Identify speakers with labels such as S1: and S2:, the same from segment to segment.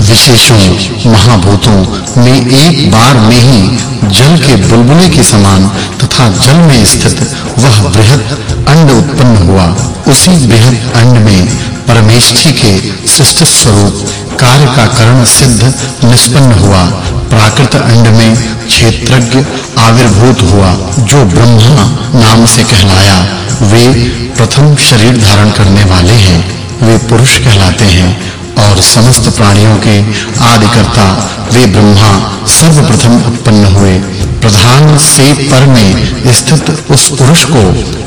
S1: विशेषों, महाभूतों में एक बार में ही जल के बुलबुले के समान तथा जल में स्थित वह बृहद अंड उत्पन्न हुआ। उसी बृहद अंड में परमेष्ठी के सृष्टि स्वरूप कार्य का करण सिद्ध निष्पन्न हुआ। प्राकृत अंड में क्षेत्रज्ञ आविर्भूत हुआ, जो ब्रह्मा नाम से कहलाया। वे प्रथम शरीर धारण करने वाले हैं, वे पुरुष कहलाते हैं। और समस्त प्राणियों के आदिकर्ता वे ब्रह्मा सर्वप्रथम उत्पन्न हुए। प्रधान से पर में स्थित उस पुरुष को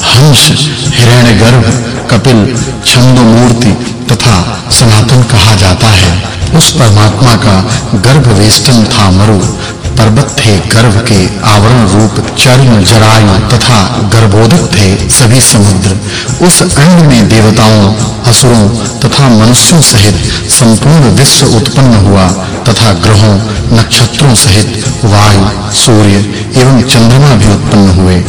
S1: हंस, हिरण्यगर्भ, कपिल, छंदोमूर्ति तथा सनातन कहा जाता है। उस परमात्मा का गर्भ वेष्टन था मरु। पर्वत थे गर्भ के आवरण रूप चर्म जरायु तथा गर्भोदक थे सभी समुद्र। उस अंड में देवताओं, असुरों तथा मनुष्यों सहित संपूर्ण विश्व उत्पन्न हुआ तथा ग्रहों, नक्षत्रों सहित वायु, सूर्य एवं चंद्रमा भी उत्पन्न हुए।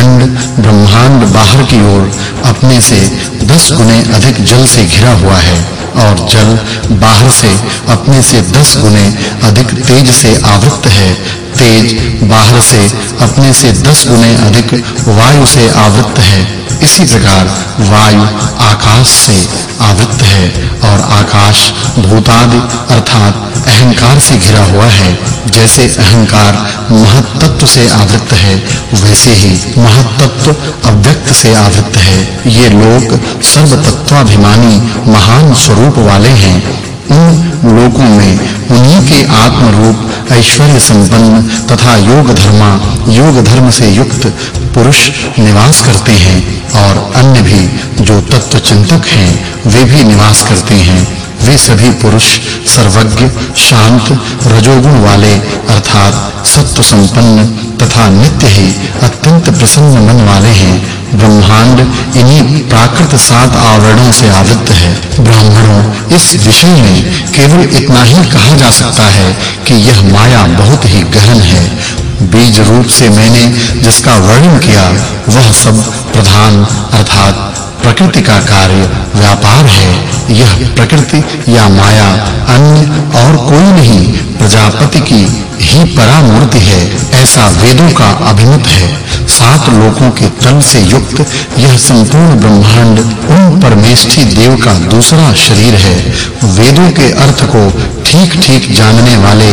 S1: अंड ब्रह्मांड बाहर की ओर अपने से 10 गुने अधिक जल से घिरा हुआ है और जल बाहर से अपने से 10 गुने अधिक तेज से आवृत है। तेज बाहर से अपने से 10 गुने अधिक वायु से आवृत है। इसी प्रकार वायु आकाश से आवृत है और आकाश भूतादि अर्थात अहंकार से घिरा हुआ है। जैसे अहंकार महत्त्व से आवृत है, वैसे ही महत्त्व अव्यक्त से आवृत है। ये लोग सर्व तत्वाभिमानी महान स्वरूप वाले हैं। उन लोकों में उन्हीं के आत्म रूप ऐश्वर्य संपन्न तथा योग धर्मा, योग धर्म से युक्त पुरुष निवास करते हैं। और अन्य भी जो तत्व चिंतक हैं, वे भी निवास करते हैं। वे सभी पुरुष सर्वज्ञ, शांत, रजोगुण वाले, अर्थात सत्व संपन्न तथा नित्य ही अत्यंत प्रसन्न मन वाले हैं। ब्रह्मांड इन्हीं प्राकृत सात आवरणों से आवृत है। ब्राह्मणों, इस विषय में केवल इतना ही कहा जा सकता है कि यह माया बहुत ही गहन है। बीज रूप से मैंने जिसका वर्णन किया, वह सब प्रधान अर्थात प्रकृति का कार्य व्यापार है। यह प्रकृति या माया अन्य और कोई नहीं, प्रजापति की ही परामूर्ति है, ऐसा वेदों का अभिमत है। सात लोकों के तल से युक्त यह संपूर्ण ब्रह्मांड उन परमेष्ठी देव का दूसरा शरीर है। वेदों के अर्थ को ठीक-ठीक जानने वाले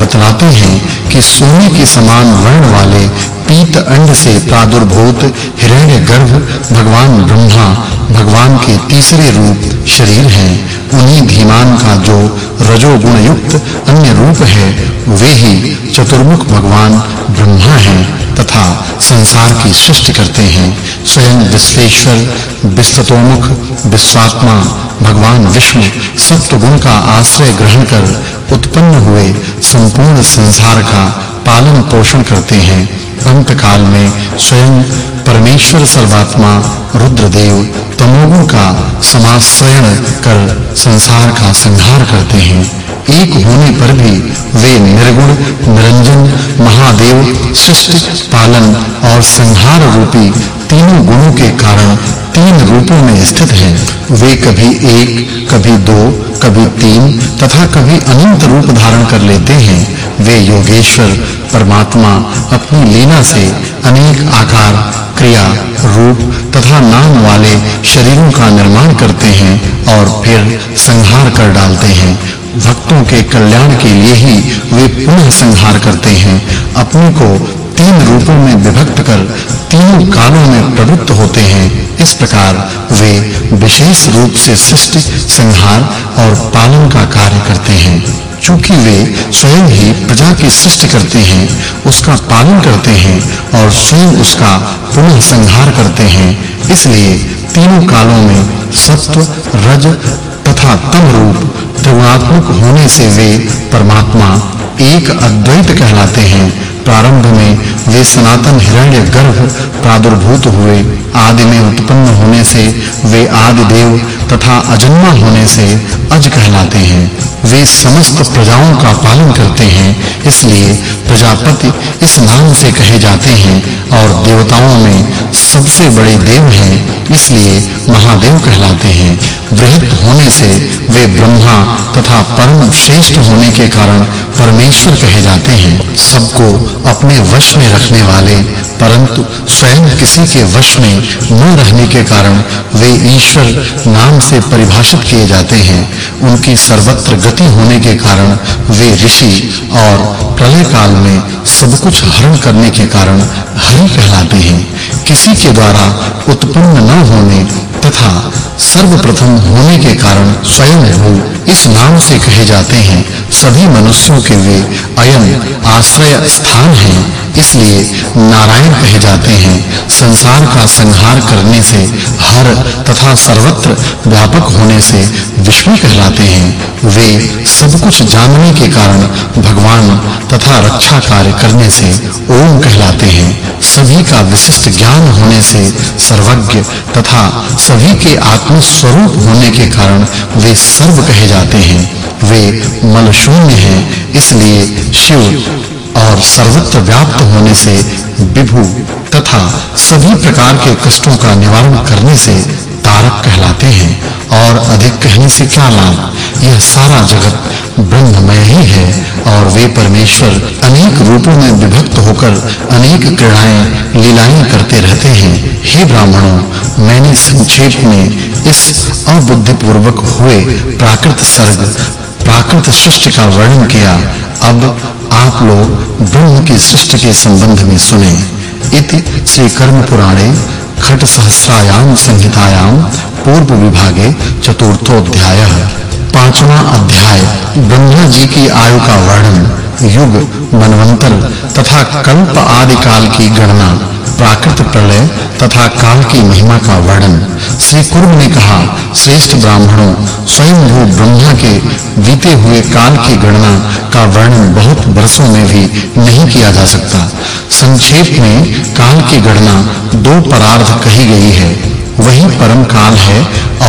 S1: बतलाते हैं कि सोने के समान वर्ण वाले पीत अंड से प्रादुर्भूत हिरण्य गर्भ भगवान ब्रह्मा, भगवान के तीसरे रूप शरीर हैं। उन्हीं धीमान का जो रजोगुण युक्त अन्य रूप है, वे ही चतुर्मुख भगवान ब्रह्मा हैं तथा संसार की सृष्टि करते हैं, स्वयं विश्वेश्वर विस्ततोमुख विश्वात्मा, भगवान विष्णु सत्व गुण का आश्रय ग्रहण कर उत्पन्न हुए संपूर्ण संसार का पालन पोषण करते हैं। अंत काल में स्वयं परमेश्वर सर्वात्मा, रुद्रदेव, तमोगुण का समाश्रयण कर संसार का संहार करते हैं। एक होने पर भी वे निर्गुण, निरंजन, महादेव, सृष्टि, पालन और संहार रूपी तीनों गुणों के कारण तीन रूपों में स्थित हैं। वे कभी एक, कभी दो, कभी तीन तथा कभी अनंत रूप धारण कर लेते हैं। वे योगेश्वर, परमात्मा अपनी लीला से अनेक आकार क्रिया, रूप तथा नाम वाले शरीरों का निर्माण करते हैं और फिर संहार कर डालते हैं। भक्तों के कल्याण के लिए ही वे पुनः संहार करते हैं। अपने को तीन रूपों में विभक्त कर तीनों कालों में प्रवृत्त होते हैं। इस प्रकार वे विशेष रूप से सृष्टि, संहार और पालन का कार्य करते हैं। चूँकि वे स्वयं ही प्रजा की सृष्टि करते हैं, उसका पालन करते हैं और स्वयं उसका पुनः संहार करते हैं। इसलिए तीनों कालों में सत्व, रज तथा तम रूप त्रिगुणात्मक होने से वे परमात्मा एक अद्वैत कहलाते हैं। प्रारंभ में वे सनातन हिरण्य गर्भ प्रादुर्भूत हुए। आदि में उत्पन्न होने से वे आदि देव तथा अजन्मा होने से अज कहलाते हैं। वे समस्त प्रजाओं का पालन करते हैं, इसलिए प्रजापति इस नाम से कहे जाते हैं और देवताओं में सबसे बड़े देव हैं, इसलिए महादेव कहलाते हैं। वे ब्रह्मा तथा परम श्रेष्ठ होने के कारण परमेश्वर कहे जाते हैं। सबको अपने वश में रखने वाले, परंतु स्वयं किसी के वश में न रहने के कारण वे ईश्वर नाम से परिभाषित किए जाते हैं। उनकी सर्वत्र गति होने के कारण वे ऋषि और प्रलय काल में सब कुछ हरण करने के कारण हरि कहलाते हैं। किसी के द्वारा उत्पन्न न होने तथा सर्वप्रथम होने के कारण स्वयं भू इस नाम से कहे जाते हैं, सभी मनुष्यों के वे अयम आश्रय स्थान है। इसलिए नारायण कहे जाते हैं, संसार का संहार करने से, हर तथा सर्वत्र व्यापक होने से विष्णु कहलाते हैं। वे सब कुछ जानने के कारण भगवान तथा रक्षा कार्य करने से ओम कहलाते हैं। सभी का विशिष्ट ज्ञान होने से सर्वज्ञ तथा सभी के आत्म स्वरूप होने के कारण वे सर्व कहे जाते हैं। वे मल शून्य हैं, इसलिए शिव और सर्वत्र व्याप्त होने से विभु तथा सभी प्रकार के कष्टों का निवारण करने से तारक कहलाते हैं। और अधिक कहने से क्या लाभ? यह सारा जगत ब्रह्ममय ही है और वे परमेश्वर अनेक रूपों में विभक्त होकर अनेक क्रीड़ाएँ लीलाएँ करते रहते हैं। हे ब्राह्मणों, मैंने संक्षेप में इस अबुद्धि पूर्वक हुए प्राकृत सर्ग, प्राकृत सृष्टि का वर्णन किया। अब आप लोग ब्रह्म की सृष्टि के संबंध में सुने। इति श्री कर्म पुराणे खट सहस्रायाम संहितायाम पूर्व विभागे चतुर्थो अध्याय पांचवा अध्याय, ब्रह्मा जी की आयु का वर्णन, युग, मनवंतर तथा कल्प आदि काल की गणना। प्राकृत प्रलय तथा काल की महिमा का वर्णन। श्री कुर्म ने कहा, श्रेष्ठ ब्राह्मणों स्वयं भू ब्रह्मा के बीते हुए काल की गणना का वर्णन बहुत वर्षों में भी नहीं किया जा सकता। संक्षेप में, काल की गणना दो परार्थ कही गई है। वही परम काल है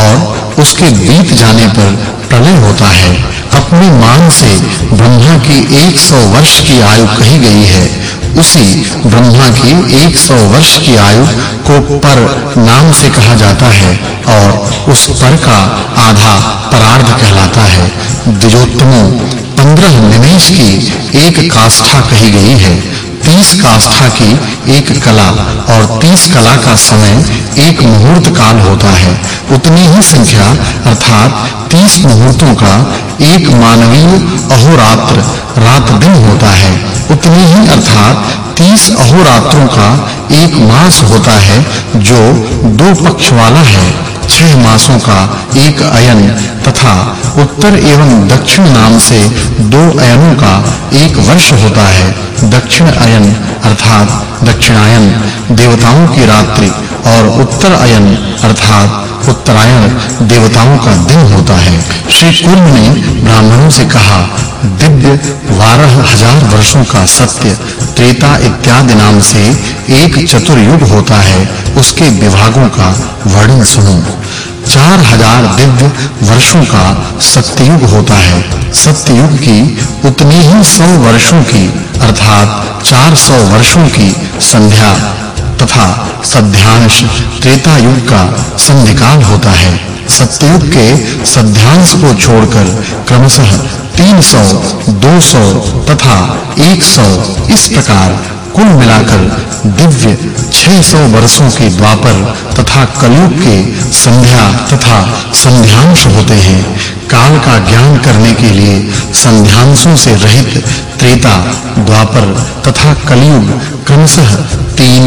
S1: और उसके बीत जाने पर प्रलय होता है। अपने मान से ब्रह्मा की 100 वर्ष की आयु कही गई है। उसी ब्रह्मा की 100 वर्ष की आयु को पर नाम से कहा जाता है और उस पर का आधा परार्ध कहलाता है। द्विजोत्तमों 15 निमेश की एक काष्ठा कही गई है। 30 काष्ठा की एक कला और 30 कला का समय एक मुहूर्त काल होता है। उतनी ही संख्या, अर्थात 30 मुहूर्तों का एक मानवीय अहोरात्र रात दिन होता है। उतनी ही, अर्थात 30 अहोरात्रों का एक मास होता है, जो दो पक्ष वाला है। छह मासों का एक अयन तथा उत्तर एवं दक्षिण नाम से दो अयनों का एक वर्ष होता है। दक्षिण अयन अर्थात दक्षिणायन, देवताओं की रात्रि, और उत्तर अयन अर्थात उत्तरायण, देवताओं का दिन होता है। श्री कुर्म ने ब्राह्मणों से कहा दिव्य बारह हज़ार वर्षों का सत्य, त्रेता इत्यादि नाम से एक चतुर्युग होता है, उसके विभागों का वर्णन सुनो। चार हज़ार दिव्य वर्षों का सत्ययुग होता है। सत्ययुग की उतनी ही सौ वर्षों की, अर्थात चार सौ वर्षों की संध्या तथा सध्यांश त्रेता युग का संधिकाल होता है। सत्ययुग के सध्यांश को छोड़कर क्रमशः 300 200 तथा 100 इस प्रकार कुल मिलाकर दिव्य 600 वर्षों के द्वापर तथा कलयुग के संध्या तथा संध्यांश होते हैं। काल का ज्ञान करने के लिए संध्यांशों से रहित त्रेता द्वापर तथा कलयुग क्रमशः तीन,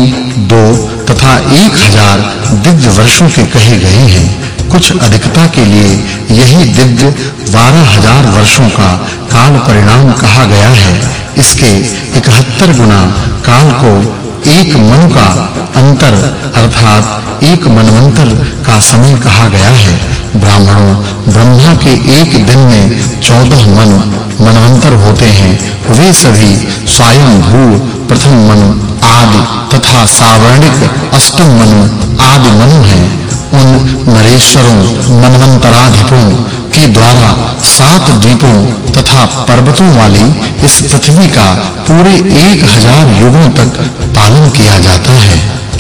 S1: दो तथा एक हज़ार दिव्य वर्षों के कहे गए हैं। कुछ अधिकता के लिए यही दिव्य बारह हज़ार वर्षों का काल परिणाम कहा गया है। इसके 71 गुना काल को एक मनु का अंतर अर्थात एक मनवंतर का समय कहा गया है। ब्राह्मणों, ब्रह्मा के एक दिन में 14 मन मनवंतर होते हैं। वे सभी स्वयं भू, प्रथम मनु, आदि तथा सावर्णिक अष्टम मनु, आदि मनु हैं। उन नरेश्वरों, मनवंतराधिपों के द्वारा सात द्वीपों तथा पर्वतों वाली इस पृथ्वी का पूरे एक हज़ार युगों तक पालन किया जाता है।